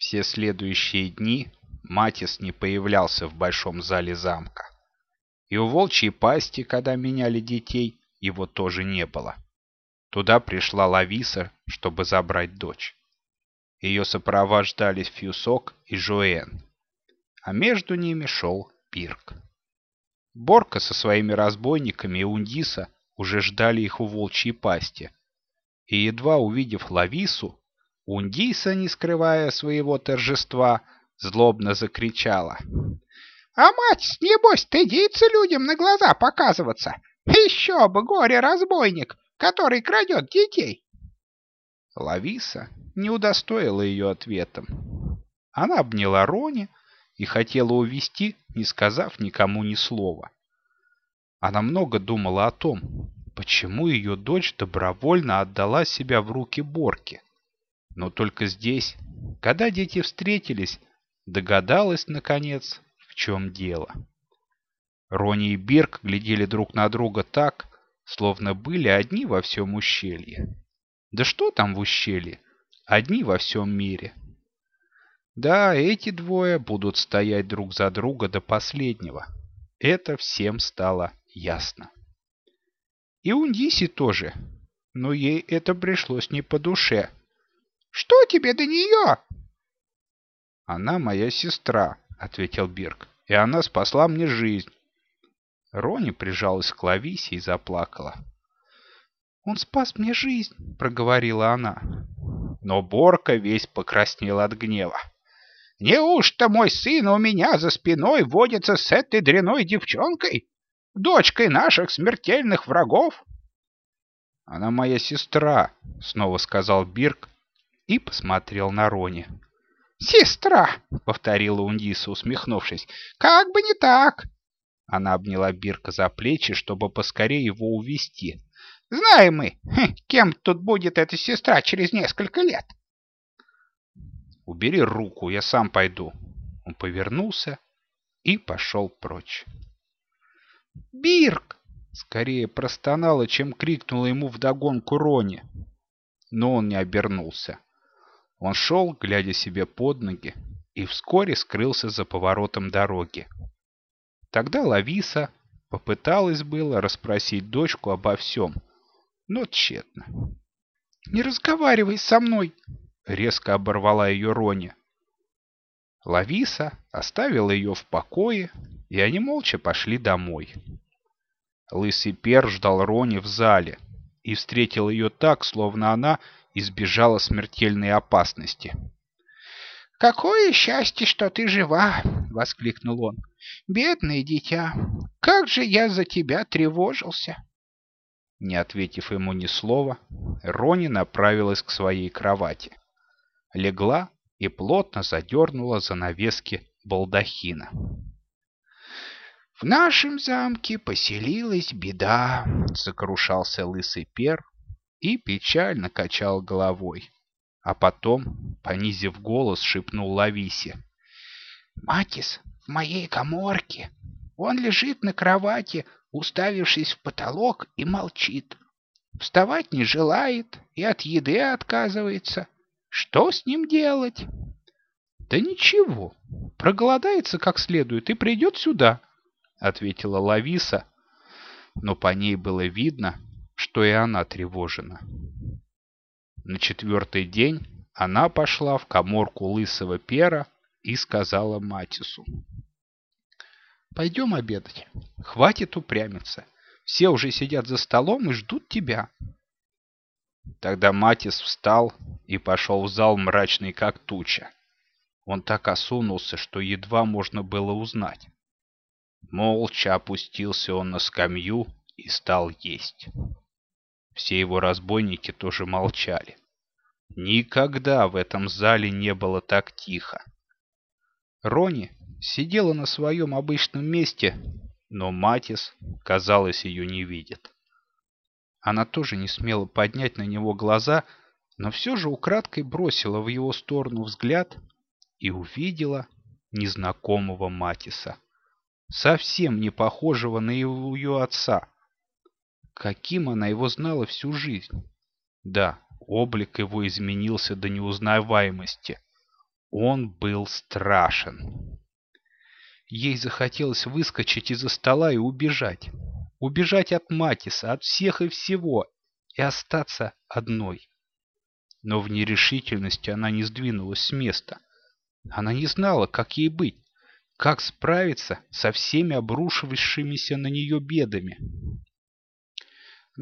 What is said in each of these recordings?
Все следующие дни Матис не появлялся в большом зале замка. И у волчьей пасти, когда меняли детей, его тоже не было. Туда пришла Лависа, чтобы забрать дочь. Ее сопровождали Фьюсок и Жуэн, а между ними шел Пирк. Борка со своими разбойниками и Ундиса уже ждали их у волчьей пасти. И едва увидев Лавису, Ундиса, не скрывая своего торжества, злобно закричала. «А мать, небось, стыдится людям на глаза показываться! Еще бы, горе-разбойник, который крадет детей!» Лависа не удостоила ее ответом. Она обняла Рони и хотела увести, не сказав никому ни слова. Она много думала о том, почему ее дочь добровольно отдала себя в руки Борки. Но только здесь, когда дети встретились, догадалась, наконец, в чем дело. Рони и Бирк глядели друг на друга так, словно были одни во всем ущелье. Да что там в ущелье? Одни во всем мире. Да, эти двое будут стоять друг за друга до последнего. Это всем стало ясно. И Ундиси тоже, но ей это пришлось не по душе. Что тебе до нее?» «Она моя сестра», — ответил Бирк, — «и она спасла мне жизнь». Рони прижалась к Лависе и заплакала. «Он спас мне жизнь», — проговорила она. Но Борка весь покраснел от гнева. «Неужто мой сын у меня за спиной водится с этой дряной девчонкой, дочкой наших смертельных врагов?» «Она моя сестра», — снова сказал Бирк, и посмотрел на Рони. «Сестра!» — повторила Ундиса, усмехнувшись. «Как бы не так!» Она обняла Бирка за плечи, чтобы поскорее его увести. «Знаем мы, хм, кем тут будет эта сестра через несколько лет!» «Убери руку, я сам пойду!» Он повернулся и пошел прочь. «Бирк!» Скорее простонала, чем крикнула ему вдогонку Рони. Но он не обернулся. Он шел, глядя себе под ноги, и вскоре скрылся за поворотом дороги. Тогда Лависа попыталась было расспросить дочку обо всем, но тщетно. «Не разговаривай со мной!» — резко оборвала ее Рони. Лависа оставила ее в покое, и они молча пошли домой. Лысый пер ждал Рони в зале и встретил ее так, словно она избежала смертельной опасности. «Какое счастье, что ты жива!» — воскликнул он. «Бедное дитя! Как же я за тебя тревожился!» Не ответив ему ни слова, Рони направилась к своей кровати. Легла и плотно задернула занавески балдахина. «В нашем замке поселилась беда», — сокрушался лысый пер, и печально качал головой. А потом, понизив голос, шепнул Лависе. «Матис в моей коморке. Он лежит на кровати, уставившись в потолок, и молчит. Вставать не желает и от еды отказывается. Что с ним делать?» «Да ничего, проголодается как следует и придет сюда», — ответила Лависа, но по ней было видно, что и она тревожена. На четвертый день она пошла в коморку лысого пера и сказала Матису. «Пойдем обедать. Хватит упрямиться. Все уже сидят за столом и ждут тебя». Тогда Матис встал и пошел в зал мрачный, как туча. Он так осунулся, что едва можно было узнать. Молча опустился он на скамью и стал есть. Все его разбойники тоже молчали. Никогда в этом зале не было так тихо. Рони сидела на своем обычном месте, но Матис, казалось, ее не видит. Она тоже не смела поднять на него глаза, но все же украдкой бросила в его сторону взгляд и увидела незнакомого Матиса, совсем не похожего на ее отца. Каким она его знала всю жизнь? Да, облик его изменился до неузнаваемости. Он был страшен. Ей захотелось выскочить из-за стола и убежать. Убежать от Матиса, от всех и всего, и остаться одной. Но в нерешительности она не сдвинулась с места. Она не знала, как ей быть, как справиться со всеми обрушившимися на нее бедами.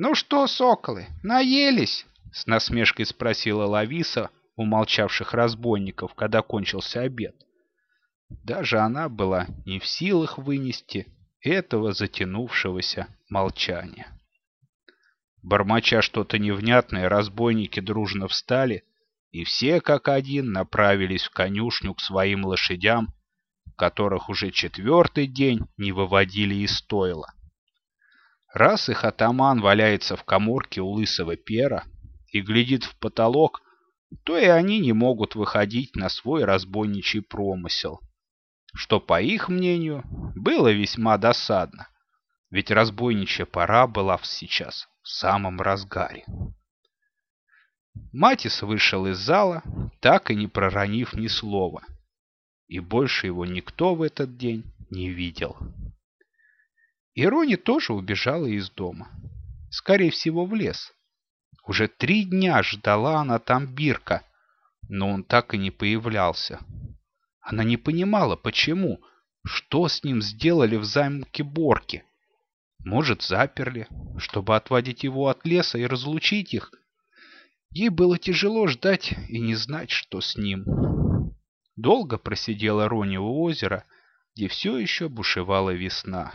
«Ну что, соколы, наелись?» — с насмешкой спросила Лависа у молчавших разбойников, когда кончился обед. Даже она была не в силах вынести этого затянувшегося молчания. Бормоча что-то невнятное, разбойники дружно встали, и все как один направились в конюшню к своим лошадям, которых уже четвертый день не выводили из стойла. Раз их атаман валяется в коморке у лысого пера и глядит в потолок, то и они не могут выходить на свой разбойничий промысел что, по их мнению, было весьма досадно, ведь разбойничья пора была сейчас в самом разгаре. Матис вышел из зала, так и не проронив ни слова, и больше его никто в этот день не видел. Ирони тоже убежала из дома, скорее всего в лес. Уже три дня ждала она там Бирка, но он так и не появлялся. Она не понимала, почему, что с ним сделали в замке Борки. Может, заперли, чтобы отводить его от леса и разлучить их. Ей было тяжело ждать и не знать, что с ним. Долго просидела Рони у озера, где все еще бушевала весна.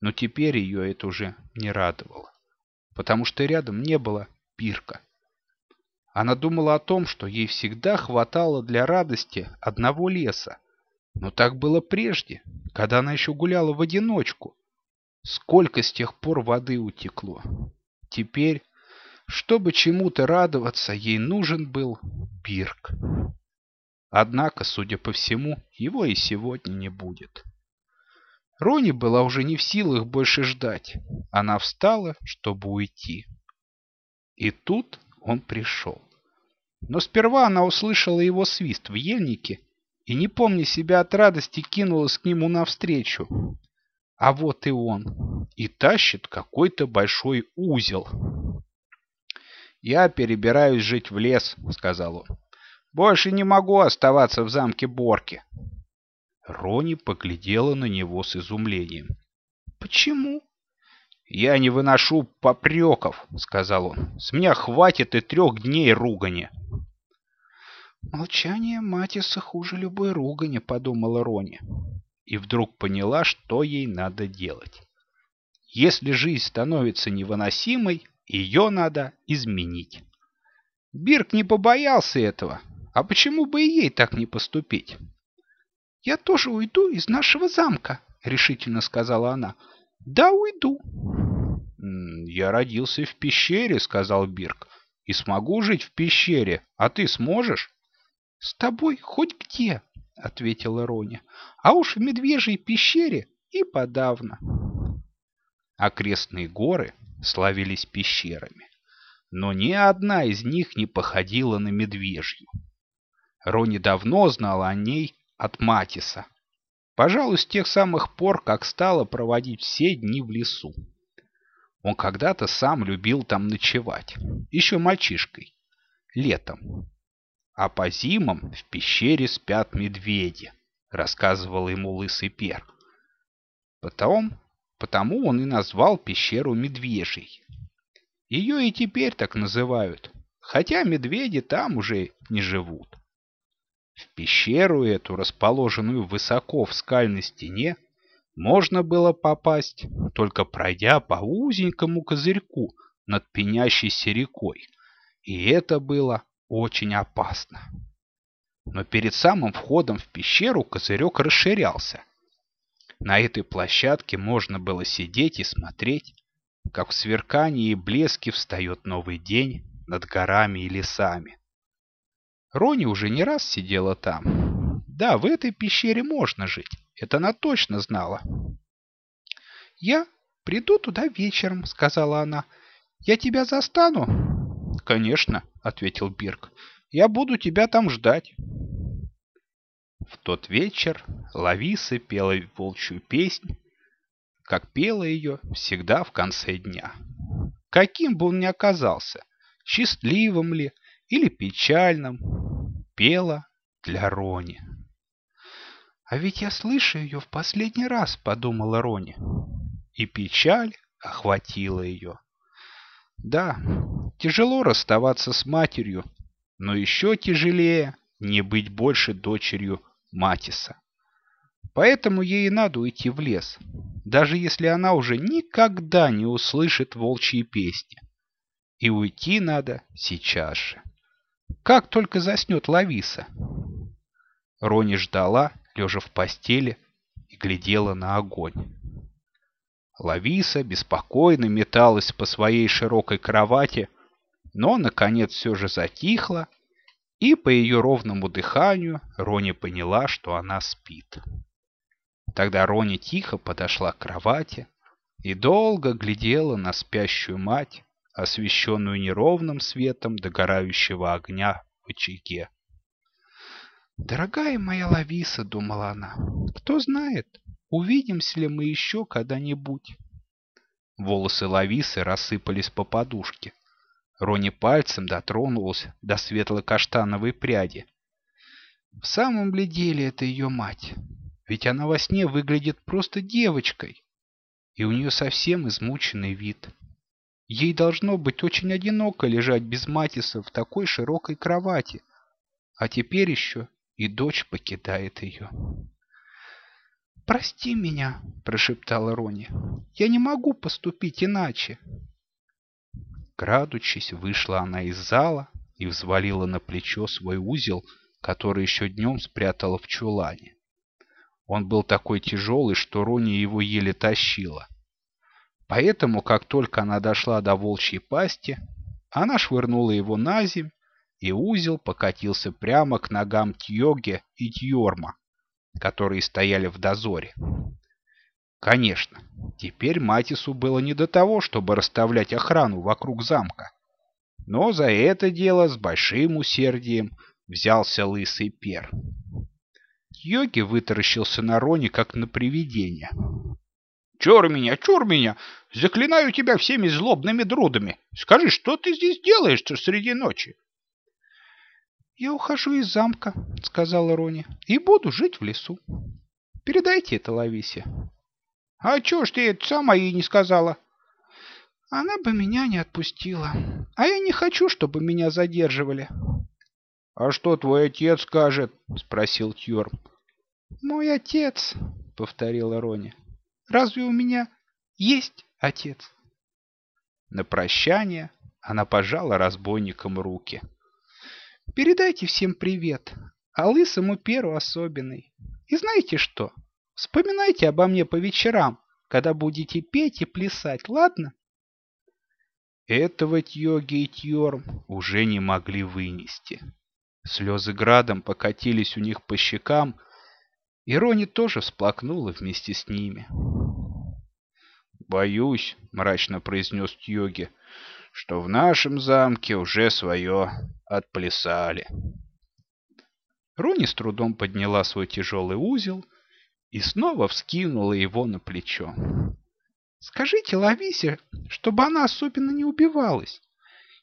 Но теперь ее это уже не радовало, потому что рядом не было пирка. Она думала о том, что ей всегда хватало для радости одного леса. Но так было прежде, когда она еще гуляла в одиночку. Сколько с тех пор воды утекло. Теперь, чтобы чему-то радоваться, ей нужен был Бирк. Однако, судя по всему, его и сегодня не будет. Рони была уже не в силах больше ждать. Она встала, чтобы уйти. И тут он пришел. Но сперва она услышала его свист в ельнике и, не помня себя от радости, кинулась к нему навстречу. А вот и он, и тащит какой-то большой узел. «Я перебираюсь жить в лес», — сказал он. «Больше не могу оставаться в замке Борки». Рони поглядела на него с изумлением. «Почему?» «Я не выношу попреков», — сказал он. «С меня хватит и трех дней ругани». «Молчание Матиса хуже любой ругани», — подумала Рони. И вдруг поняла, что ей надо делать. Если жизнь становится невыносимой, ее надо изменить. Бирк не побоялся этого. А почему бы и ей так не поступить? «Я тоже уйду из нашего замка», — решительно сказала она. «Да, уйду». «Я родился в пещере», — сказал Бирк, — «и смогу жить в пещере. А ты сможешь?» «С тобой хоть где», — ответила Роня. «А уж в медвежьей пещере и подавно». Окрестные горы славились пещерами, но ни одна из них не походила на медвежью. Рони давно знала о ней от Матиса, пожалуй, с тех самых пор, как стала проводить все дни в лесу. Он когда-то сам любил там ночевать, еще мальчишкой, летом. А по зимам в пещере спят медведи, рассказывал ему лысый пер. Потом, потому он и назвал пещеру Медвежий. Ее и теперь так называют, хотя медведи там уже не живут. В пещеру эту, расположенную высоко в скальной стене, можно было попасть, только пройдя по узенькому козырьку над пенящейся рекой. И это было очень опасно. Но перед самым входом в пещеру козырек расширялся. На этой площадке можно было сидеть и смотреть, как в сверкании и блеске встает новый день над горами и лесами. Рони уже не раз сидела там. Да, в этой пещере можно жить, это она точно знала. «Я приду туда вечером», — сказала она. «Я тебя застану?» «Конечно», — ответил Бирк. «Я буду тебя там ждать». В тот вечер Лависа пела волчью песнь, как пела ее всегда в конце дня. Каким бы он ни оказался, счастливым ли или печальным, пела для Рони. «А ведь я слышу ее в последний раз», — подумала Рони. И печаль охватила ее. Да, тяжело расставаться с матерью, но еще тяжелее не быть больше дочерью Матиса. Поэтому ей и надо уйти в лес, даже если она уже никогда не услышит волчьи песни. И уйти надо сейчас же. Как только заснет Лависа. Рони ждала, лежа в постели, и глядела на огонь. Лависа беспокойно металась по своей широкой кровати, но, наконец, все же затихла, и по ее ровному дыханию Рони поняла, что она спит. Тогда Рони тихо подошла к кровати и долго глядела на спящую мать, освещенную неровным светом догорающего огня в очаге. «Дорогая моя Лависа», — думала она, — «кто знает, увидимся ли мы еще когда-нибудь?» Волосы Лависы рассыпались по подушке. Рони пальцем дотронулась до светло-каштановой пряди. В самом ли деле это ее мать? Ведь она во сне выглядит просто девочкой, и у нее совсем измученный вид. Ей должно быть очень одиноко лежать без Матиса в такой широкой кровати, а теперь еще и дочь покидает ее. «Прости меня», — прошептала Рони. «Я не могу поступить иначе». Крадучись, вышла она из зала и взвалила на плечо свой узел, который еще днем спрятала в чулане. Он был такой тяжелый, что Рони его еле тащила. Поэтому, как только она дошла до волчьей пасти, она швырнула его на земь, и узел покатился прямо к ногам Тьоге и Тьорма, которые стояли в дозоре. Конечно, теперь Матису было не до того, чтобы расставлять охрану вокруг замка. Но за это дело с большим усердием взялся лысый пер. Йоги вытаращился на Рони, как на привидение. «Чур меня, чур меня! Заклинаю тебя всеми злобными друдами! Скажи, что ты здесь делаешь среди ночи?» «Я ухожу из замка», — сказала Рони, — «и буду жить в лесу. Передайте это Лависе». «А чё ж ты это сама ей не сказала?» «Она бы меня не отпустила, а я не хочу, чтобы меня задерживали». «А что твой отец скажет?» — спросил Тьорм. «Мой отец», — повторила Рони. «Разве у меня есть отец?» На прощание она пожала разбойникам руки. Передайте всем привет, а лысому перу особенный. И знаете что? Вспоминайте обо мне по вечерам, когда будете петь и плясать, ладно? Этого Тьоги и Тьорм уже не могли вынести. Слезы градом покатились у них по щекам, и Рони тоже всплакнула вместе с ними. «Боюсь», — мрачно произнес Тьоги, — «что в нашем замке уже свое отплясали. Руни с трудом подняла свой тяжелый узел и снова вскинула его на плечо. «Скажите Лависе, чтобы она особенно не убивалась.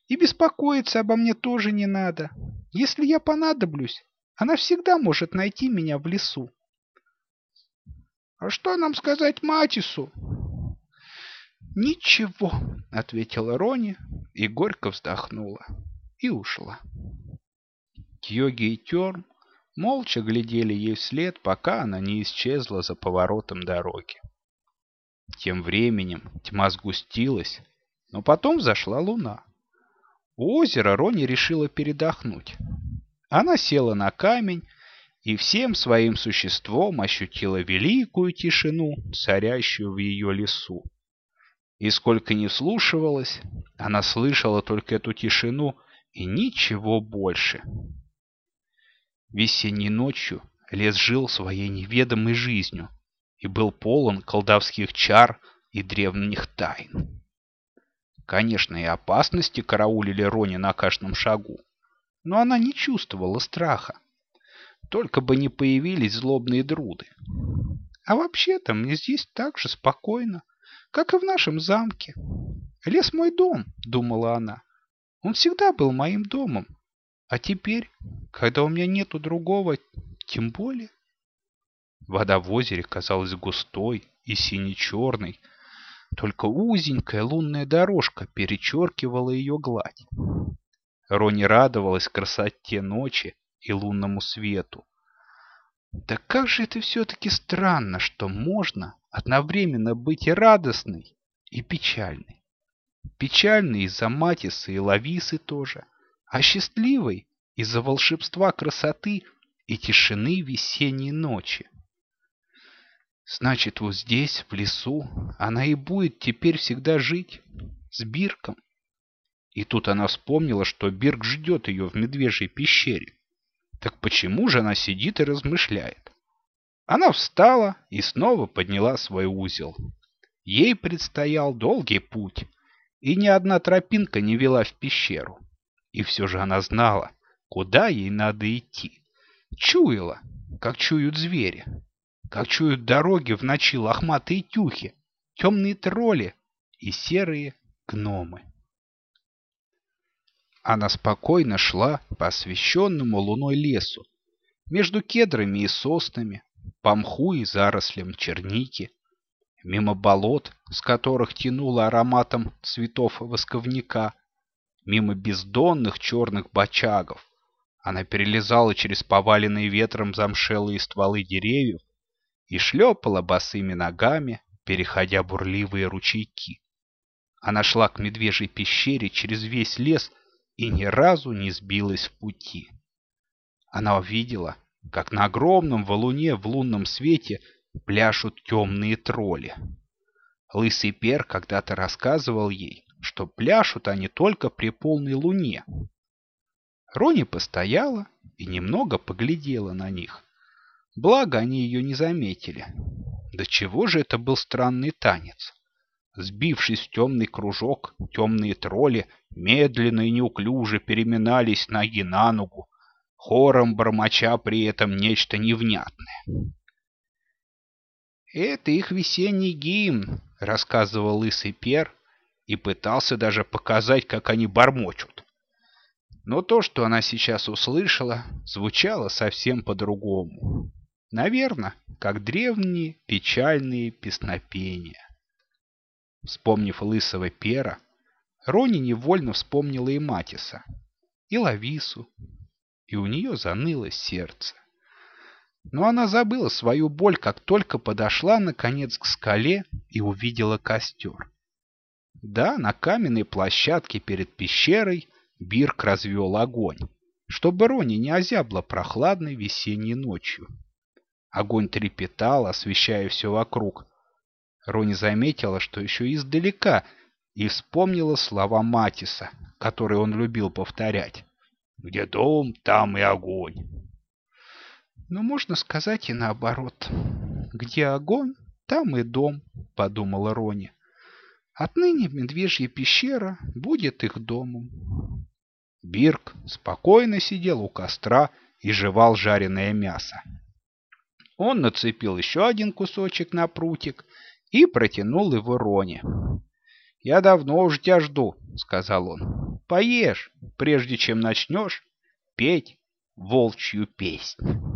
И беспокоиться обо мне тоже не надо. Если я понадоблюсь, она всегда может найти меня в лесу». «А что нам сказать Матису?» «Ничего», — ответила Рони и горько вздохнула и ушла. Кьоги и Терм молча глядели ей вслед, пока она не исчезла за поворотом дороги. Тем временем тьма сгустилась, но потом зашла луна. У озера Рони решила передохнуть. Она села на камень и всем своим существом ощутила великую тишину, царящую в ее лесу. И сколько ни вслушивалась, она слышала только эту тишину и ничего больше. Весенней ночью лес жил своей неведомой жизнью и был полон колдовских чар и древних тайн. Конечно, и опасности караулили Рони на каждом шагу, но она не чувствовала страха. Только бы не появились злобные друды. А вообще-то мне здесь так же спокойно, как и в нашем замке. Лес мой дом, думала она. Он всегда был моим домом. А теперь, когда у меня нету другого, тем более. Вода в озере казалась густой и сине-черной. Только узенькая лунная дорожка перечеркивала ее гладь. Рони радовалась красоте ночи и лунному свету. Да как же это все-таки странно, что можно одновременно быть и радостной, и печальной. Печальной из-за Матисы и Лависы тоже, а счастливой из-за волшебства красоты и тишины весенней ночи. Значит, вот здесь, в лесу, она и будет теперь всегда жить с Бирком. И тут она вспомнила, что Бирк ждет ее в медвежьей пещере. Так почему же она сидит и размышляет? Она встала и снова подняла свой узел. Ей предстоял долгий путь, и ни одна тропинка не вела в пещеру. И все же она знала, куда ей надо идти. Чуяла, как чуют звери, как чуют дороги в ночи лохматые тюхи, темные тролли и серые гномы. Она спокойно шла по освещенному луной лесу, между кедрами и соснами, по мху и зарослям черники, мимо болот, с которых тянуло ароматом цветов восковника, мимо бездонных черных бочагов. Она перелезала через поваленные ветром замшелые стволы деревьев и шлепала босыми ногами, переходя бурливые ручейки. Она шла к медвежьей пещере через весь лес и ни разу не сбилась в пути. Она увидела, как на огромном валуне в лунном свете пляшут темные тролли. Лысый пер когда-то рассказывал ей, что пляшут они только при полной луне. Рони постояла и немного поглядела на них. Благо они ее не заметили. До чего же это был странный танец? Сбившись в темный кружок, темные тролли медленно и неуклюже переминались ноги на ногу, хором бормоча при этом нечто невнятное. «Это их весенний гимн», — рассказывал лысый пер и пытался даже показать, как они бормочут. Но то, что она сейчас услышала, звучало совсем по-другому. Наверное, как древние печальные песнопения. Вспомнив лысого пера, Рони невольно вспомнила и Матиса, и Лавису, и у нее заныло сердце. Но она забыла свою боль, как только подошла, наконец, к скале и увидела костер. Да, на каменной площадке перед пещерой Бирк развел огонь, чтобы Рони не озябла прохладной весенней ночью. Огонь трепетал, освещая все вокруг. Рони заметила, что еще издалека, и вспомнила слова Матиса, которые он любил повторять. Где дом, там и огонь. Но можно сказать и наоборот. Где огонь, там и дом, подумала Рони. Отныне медвежья пещера будет их домом. Бирк спокойно сидел у костра и жевал жареное мясо. Он нацепил еще один кусочек на прутик и протянул его Роне. «Я давно уже тебя жду», — сказал он. «Поешь, прежде чем начнешь петь волчью песнь».